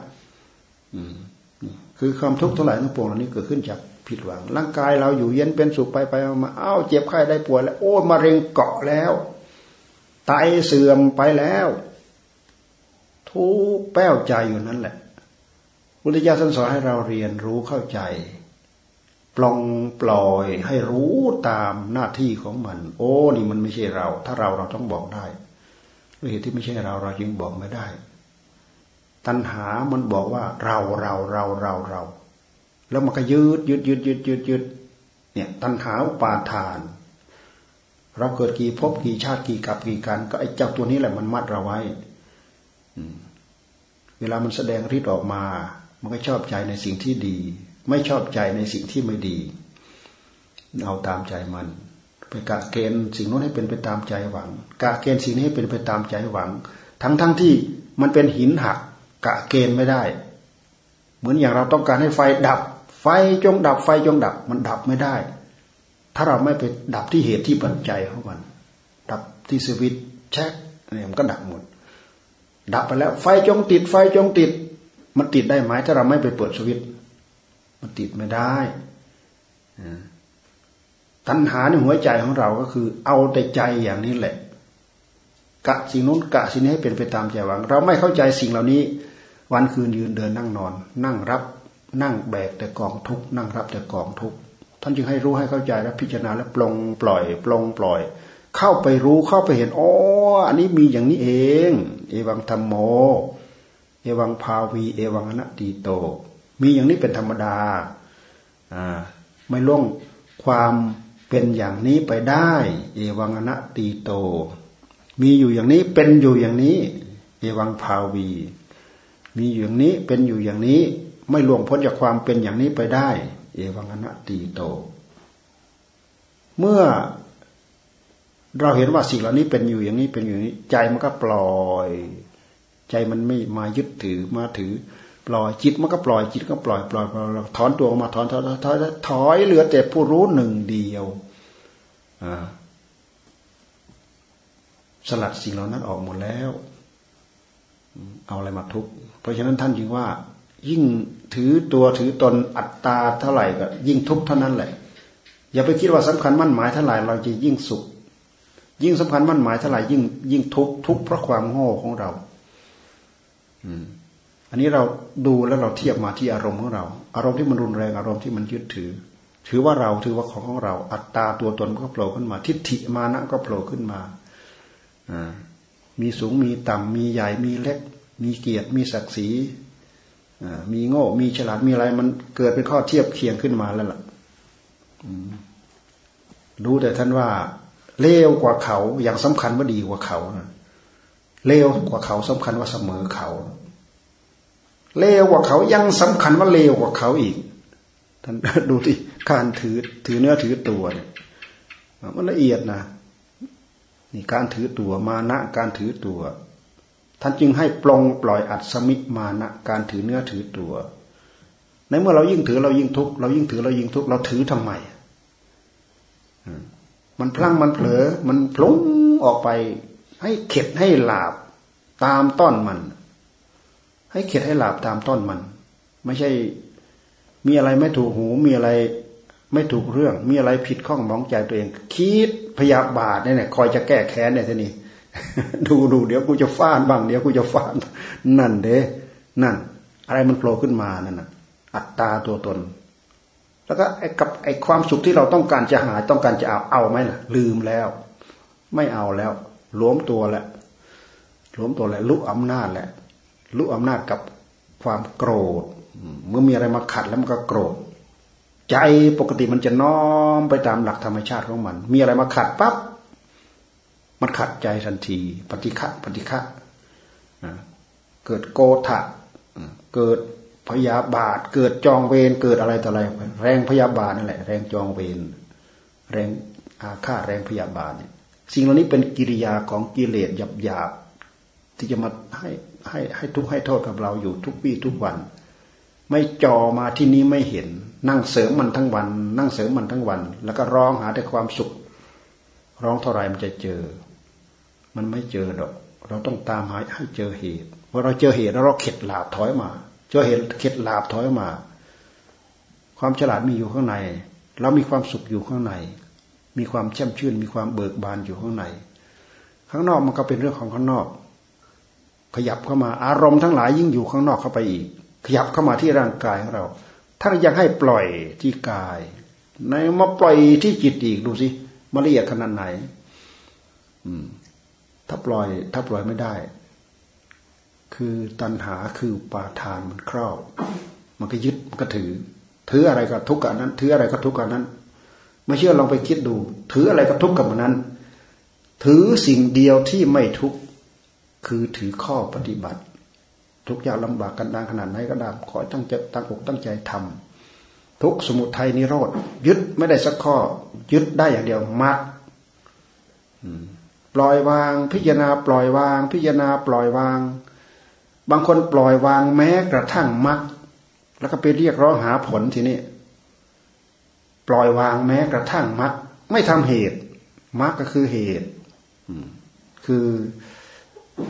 คือความทุกข์เท่าไหร่ทั้งปวงเหล่านี้เกิดขึ้นจากผิดหวัง ร่างกายเราอยู่เย็นเป็นสุขไปไปมาเอ้าเจ็บไข้ได้ป่วยแล้ว โอ้มะเร็งเกาะแล้วไตเสื่อมไปแล้ว ทุกแป้วใจอยู่นั่นแหละพุทธเจ้าท่านสอนให้เราเรียนรู้เข้าใจ ปลองปล่อยให้รู้ตามหน้าที่ของมัน โอ้นี่มันไม่ใช่เรา ถ้าเราเราต้องบอกได้ด้วยเหตุที่ไม่ใช่เราเราจึงบอกไม่ได้ ตัณหามันบอกว่าเราเราเราเราเรา แล้วมันก็ยืดยืดยืดยืดยืดยืดเนี่ย ตัณหาปาทาน เราเกิดกี่ภพกี่ชาติกี่กับกี่กันก็ไอ้เจ้าตัวนี้แหละมันมัดเราไว้เวลามันแสดงฤทธิ์ออกมา มันก็ชอบใจในสิ่งที่ดี ไม่ชอบใจในสิ่งที่ไม่ดี เอาตามใจมันไปกะเกณฑ์สิ่งนู้นให้เป็นไปตามใจหวังกะเกณฑ์สิ่งนี้ให้เป็นไปตามใจหวัง ทั้งทั้งที่มันเป็นหินหัก กะเกณฑ์ไม่ได้ เหมือนอย่างเราต้องการให้ไฟดับ ไฟจงดับไฟจงดับ มันดับไม่ได้ ถ้าเราไม่ไปดับที่เหตุที่ปัจจัยของมัน ดับที่สวิตแช็คเนี่ยมันก็ดับหมด ดับไปแล้ว ไฟจงติด ไฟจงติด มันติดได้ไหมถ้าเราไม่ไปเปิดสวิตมันติดไม่ได้ตัณหาในหัวใจของเราก็คือ เอาแต่ใจอย่างนี้แหละกะสิ่งนู้นกะสิ่งนี้ให้เป็นไปตามใจหวัง เราไม่เข้าใจสิ่งเหล่านี้ วันคืนยืนเดินนั่งนอน นั่งรับนั่งแบกแต่กองทุกนั่งรับแต่กองทุกท่านจึงให้รู้ให้เข้าใจและพิจารณาและปลงปล่อย ปลงปล่อย เข้าไปรู้เข้าไปเห็นอ๋ออันนี้มีอย่างนี้เอง เอวังธรรมโม เอวังภาวี เอวังอนัตติโต มีอย่างนี้เป็นธรรมดาอ่าไม่ล่วงความเป็นอย่างนี้ไปได้ เอวังอนัตติโต มีอยู่อย่างนี้เป็นอยู่อย่างนี้ เอวังภาวี มีอยู่อย่างนี้เป็นอยู่อย่างนี้ ไม่ล่วงพ้นจากความเป็นอย่างนี้ไปได้ เอวังอนัตติโต เมื่อเราเห็นว่าสิ่งเหล่านี้เป็นอยู่อย่างนี้เป็นอยู่นี้ ใจมันก็ปล่อย ใจมันไม่มายึดถือมาถือ ปล่อยจิตมันก็ปล่อยจิตก็ปล่อยปล่อยปล่อยถอนตัวออกมาถอนถอนถอนถอยเหลือแต่ผู้รู้หนึ่งเดียวสลัดสิ่งเหล่านั้นออกหมดแล้ว เอาอะไรมาทุกข์ เพราะฉะนั้นท่านจึงว่า ยิ่งถือตัวถือตนอัตตาเท่าไหร่ก็ยิ่งทุกข์เท่านั้นแหละ อย่าไปคิดว่าสำคัญมั่นหมายเท่าไหร่เราจะยิ่งสุข ยิ่งสำคัญมั่นหมายเท่าไหร่ยิ่งยิ่งทุกข์ทุกข์เพราะความโง่ของเรา อืมอันนี้เราดูแล้วเราเทียบมาที่อารมณ์ของเรา อารมณ์ที่มันรุนแรงอารมณ์ที่มันยึดถือ ถือว่าเราถือว่าของของเรา อัตตาตัวตนก็โผล่ขึ้นมา ทิฏฐิมานะก็โผล่ขึ้นมาอ่ามีสูงมีต่ำมีใหญ่มีเล็ก มีเกียรติมีศักดิ์ศรีมีโง่ มีฉลาดมีอะไร มันเกิดเป็นข้อเทียบเคียงขึ้นมาแล้วล่ะรู้แต่ท่านว่า เลวกว่าเขาอย่างสำคัญว่าดีกว่าเขานะเลวกว่าเขาสำคัญว่าเสมอเขา เลวกว่าเขายังสำคัญว่าเลวกว่าเขาอีก ท่านดูที่การถือถือเนื้อถือตัวเนี่ยมันละเอียดนะนี่การถือตัวมานะการถือตัว ท่านจึงให้ปลงปล่อยอัศมิมานะการถือเนื้อถือตัว ในเมื่อเรายิ่งถือเรายิ่งทุกข์เรายิ่งถือเรายิ่งทุกข์เราถือทำไมมันพลั้งมันเผลอ มันพลุ้งออกไป ให้เข็ดให้หลาบตามต้นมัน ให้เข็ดให้หลาบตามต้นมัน ไม่ใช่มีอะไรไม่ถูกหูมีอะไรไม่ถูกเรื่อง มีอะไรผิดข้องมองใจตัวเอง คิดพยาบาทเนี่ยคอยจะแก้แค้นเนี่ยทีนี้ ดูดูเดี๋ยวกูจะฟาดบ้างเดี๋ยวกูจะฟาดนั่นเด้นั่น อะไรมันโผล่ขึ้นมานั่นน่ะ อัตตาตัวตน แล้วก็ไอ้กับไอ้ความสุขที่เราต้องการจะหาต้องการจะเอาเอาไหมล่ะ ลืมแล้ว ไม่เอาแล้วล้มตัวแล้วล้มตัวแล้วลุกอำนาจแหละรู้อำนาจกับความโกรธ เมื่อมีอะไรมาขัดแล้วมันก็โกรธ ใจปกติมันจะน้อมไปตามหลักธรรมชาติของมัน มีอะไรมาขัดปั๊บ มันขัดใจทันที ปฏิฆะปฏิฆะเกิดโกธะเกิดพยาบาท เกิดจองเวรเกิดอะไรต่ออะไรแรงพยาบาทนั่นแหละ แรงจองเวรแรงอาฆาตแรงพยาบาทเนี่ยสิ่งเหล่านี้เป็นกิริยาของกิเลสหยาบๆที่จะมาให้ให้ให้ทุกข์ให้โทษกับเราอยู่ทุกวี่ทุกวัน ไม่จอมาที่นี้ไม่เห็น นั่งเสริมมันทั้งวัน นั่งเสริมมันทั้งวัน แล้วก็ร้องหาแต่ความสุข ร้องเท่าไรมันจะเจอ มันไม่เจอดอก เราต้องตามหาให้เจอเหตุพอเราเจอเหตุแล้วเราเข็ดหลาบถอยมา เจอเหตุเข็ดหลาบถอยมา ความฉลาดมีอยู่ข้างใน เรามีความสุขอยู่ข้างใน มีความแช่มชื่น มีความเบิกบานอยู่ข้างใน ข้างนอกมันก็เป็นเรื่องของข้างนอก ขยับเข้ามาอารมณ์ทั้งหลายยิ่งอยู่ข้างนอกเข้าไปอีก ขยับเข้ามาที่ร่างกายของเรา ถ้ายังให้ปล่อยที่กายในมาปล่อยที่จิตอีกดูสิมาละเอียดขนาดไหน อืม ถ้าปล่อย ถ้าปล่อยไม่ได้ คือตัณหาคือปาทานมันครอบ มันก็ยึดมันก็ถือ ถืออะไรก็ทุกข์กับนั้น ถืออะไรก็ทุกข์กับนั้น ไม่เชื่อลองไปคิดดู ถืออะไรก็ทุกข์กับมันนั้น ถือสิ่งเดียวที่ไม่ทุกข์คือถือข้อปฏิบัติ ทุกอย่างลำบากกันดางขนาดไหนก็ตามขอตั้งใจตั้งอกตั้งใจทำทุกสมุทัยนิโรธยึดไม่ได้สักข้อ ยึดได้อย่างเดียวมัด ปล่อยวาง พิจารณาปล่อยวาง พิจารณาปล่อยวาง บางคนปล่อยวางแม้กระทั่งมัดแล้วก็ไปเรียกร้องหาผลทีนี้ปล่อยวางแม้กระทั่งมัดไม่ทำเหตุมัดก็คือเหตุคือ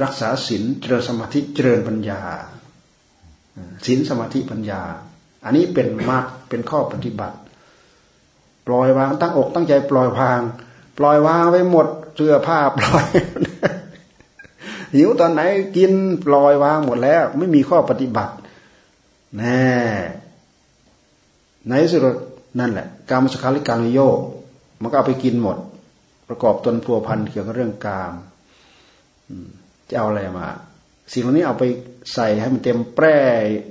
รักษาศีลเจริญสมาธิเจริญปัญญาศีลสมาธิปัญญา อันนี้เป็นมรรคเป็นข้อปฏิบัติ ปล่อยวางตั้งอกตั้งใจปล่อยวาง ปล่อยวางไว้หมด เสื้อผ้าปล่อยหิวตอนไหนกินปล่อยวางหมดแล้ว ไม่มีข้อปฏิบัติแน่ในสุดนั่นแหละ การมสคาลิการโยกมันก็เอาไปกินหมด ประกอบตนพัวพันเกี่ยวกับเรื่องกามจะเอาอะไรมา สิ่งเหล่านี้เอาไปใส่ให้มันเต็มแปร่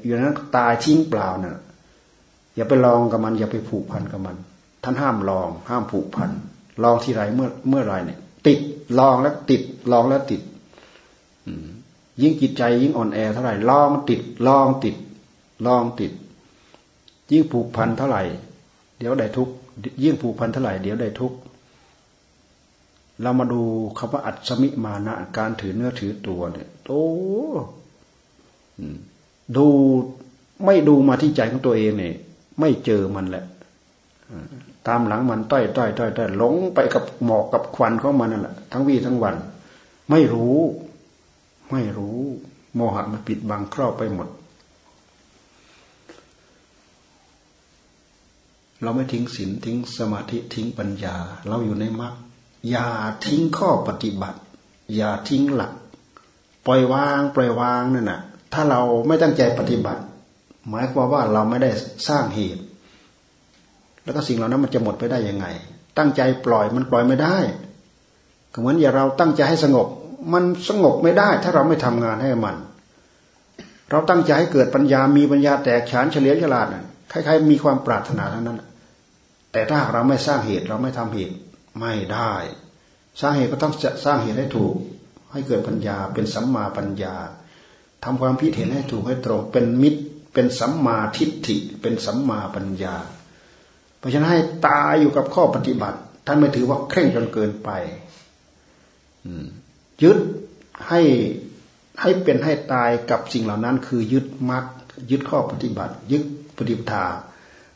อยู่นั้นตายทิ้งเปล่าเนะ่ะอย่าไปลองกับมัน อย่าไปผูกพันกับมัน ท่านห้ามลอง ห้ามผูกพันลองที่ไรเมื่อเมื่อไรเนี่ย ติดลองแล้วติดลองแล้วติดยิ่งจิตใจยิ่งอ่อนแอเท่าไหร่ลองติดลองติดลองติด ยิ่งผูกพันเท่าไหร่ เดี๋ยวได้ทุกยิ่งผูกพันเท่าไหร่เดี๋ยวได้ทุกเรามาดูคำว่าอัศมิมานะการถือเนื้อถือตัวเนี่ยโอ้ดูไม่ดูมาที่ใจของตัวเองเนี่ยไม่เจอมันแหละ ตามหลังมันต้อยต้อยต้อยต้อยหลงไปกับหมอกกับควันของมันนั่นแหละทั้งวี่ทั้งวัน ไม่รู้ ไม่รู้ โมหะมันปิดบังครอบไปหมด เราไม่ทิ้งศีลทิ้งสมาธิทิ้งปัญญา เราอยู่ในมรรคอย่าทิ้งข้อปฏิบัติ อย่าทิ้งหลัก ปล่อยวาง ปล่อยวางนั่นน่ะ ถ้าเราไม่ตั้งใจปฏิบัติ หมายความว่าเราไม่ได้สร้างเหตุ แล้วก็สิ่งเหล่านั้นมันจะหมดไปได้ยังไง ตั้งใจปล่อยมันปล่อยไม่ได้ก็เหมือนอย่าเราตั้งใจให้สงบ มันสงบไม่ได้ ถ้าเราไม่ทำงานให้มัน เราตั้งใจให้เกิดปัญญามีปัญญาแตกฉานเฉลียวฉลาดใครๆมีความปรารถนาเทั้งนั้นแต่ถ้าเราไม่สร้างเหตุเราไม่ทำเหตุไม่ได้ สร้างเหตุก็ต้องจะสร้างเหตุให้ถูก ให้เกิดปัญญาเป็นสัมมาปัญญาทำความพิเห็นให้ถูกให้ตรงเป็นมิตรเป็นสัมมาทิฏฐิ เป็นสัมมาปัญญา เพราะฉะนั้นให้ตายอยู่กับข้อปฏิบัติ ท่านไม่ถือว่าเคร่งจนเกินไปยึดให้ให้เป็นให้ตายกับสิ่งเหล่านั้น คือยึดมรรคยึดข้อปฏิบัติ ยึดปฏิปทา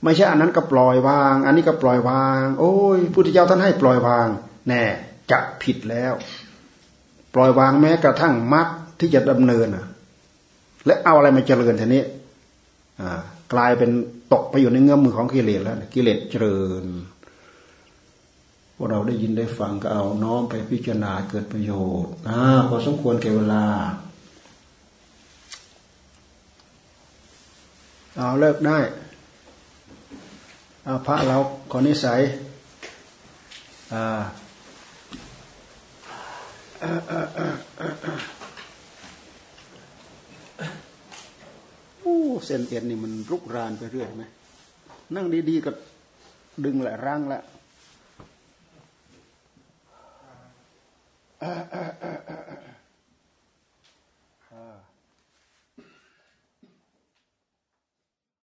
ไม่ใช่อันนั้นก็ปล่อยวาง อันนี้ก็ปล่อยวาง โอ้ยพุทธเจ้าท่านให้ปล่อยวาง แน่จะผิดแล้ว ปล่อยวางแม้กระทั่งมรรคที่จะดำเนินและเอาอะไรมาเจริญทีนี้กลายเป็น ตกไปอยู่ในเงื้อมมือของกิเลสแล้ว กิเลสเจริญพวกเราได้ยินได้ฟังก็เอาน้อมไปพิจารณาเกิดประโยชน์อ่าพอสมควรแก่เวลา เอาเลิกได้อาพระเราขอนิสัยอ่า อ้เส้นเอ็นนี่มันรุกรานไปเรื่อยไหมนั่งดีๆก็ดึงแหละร่างละ